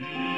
Yeah.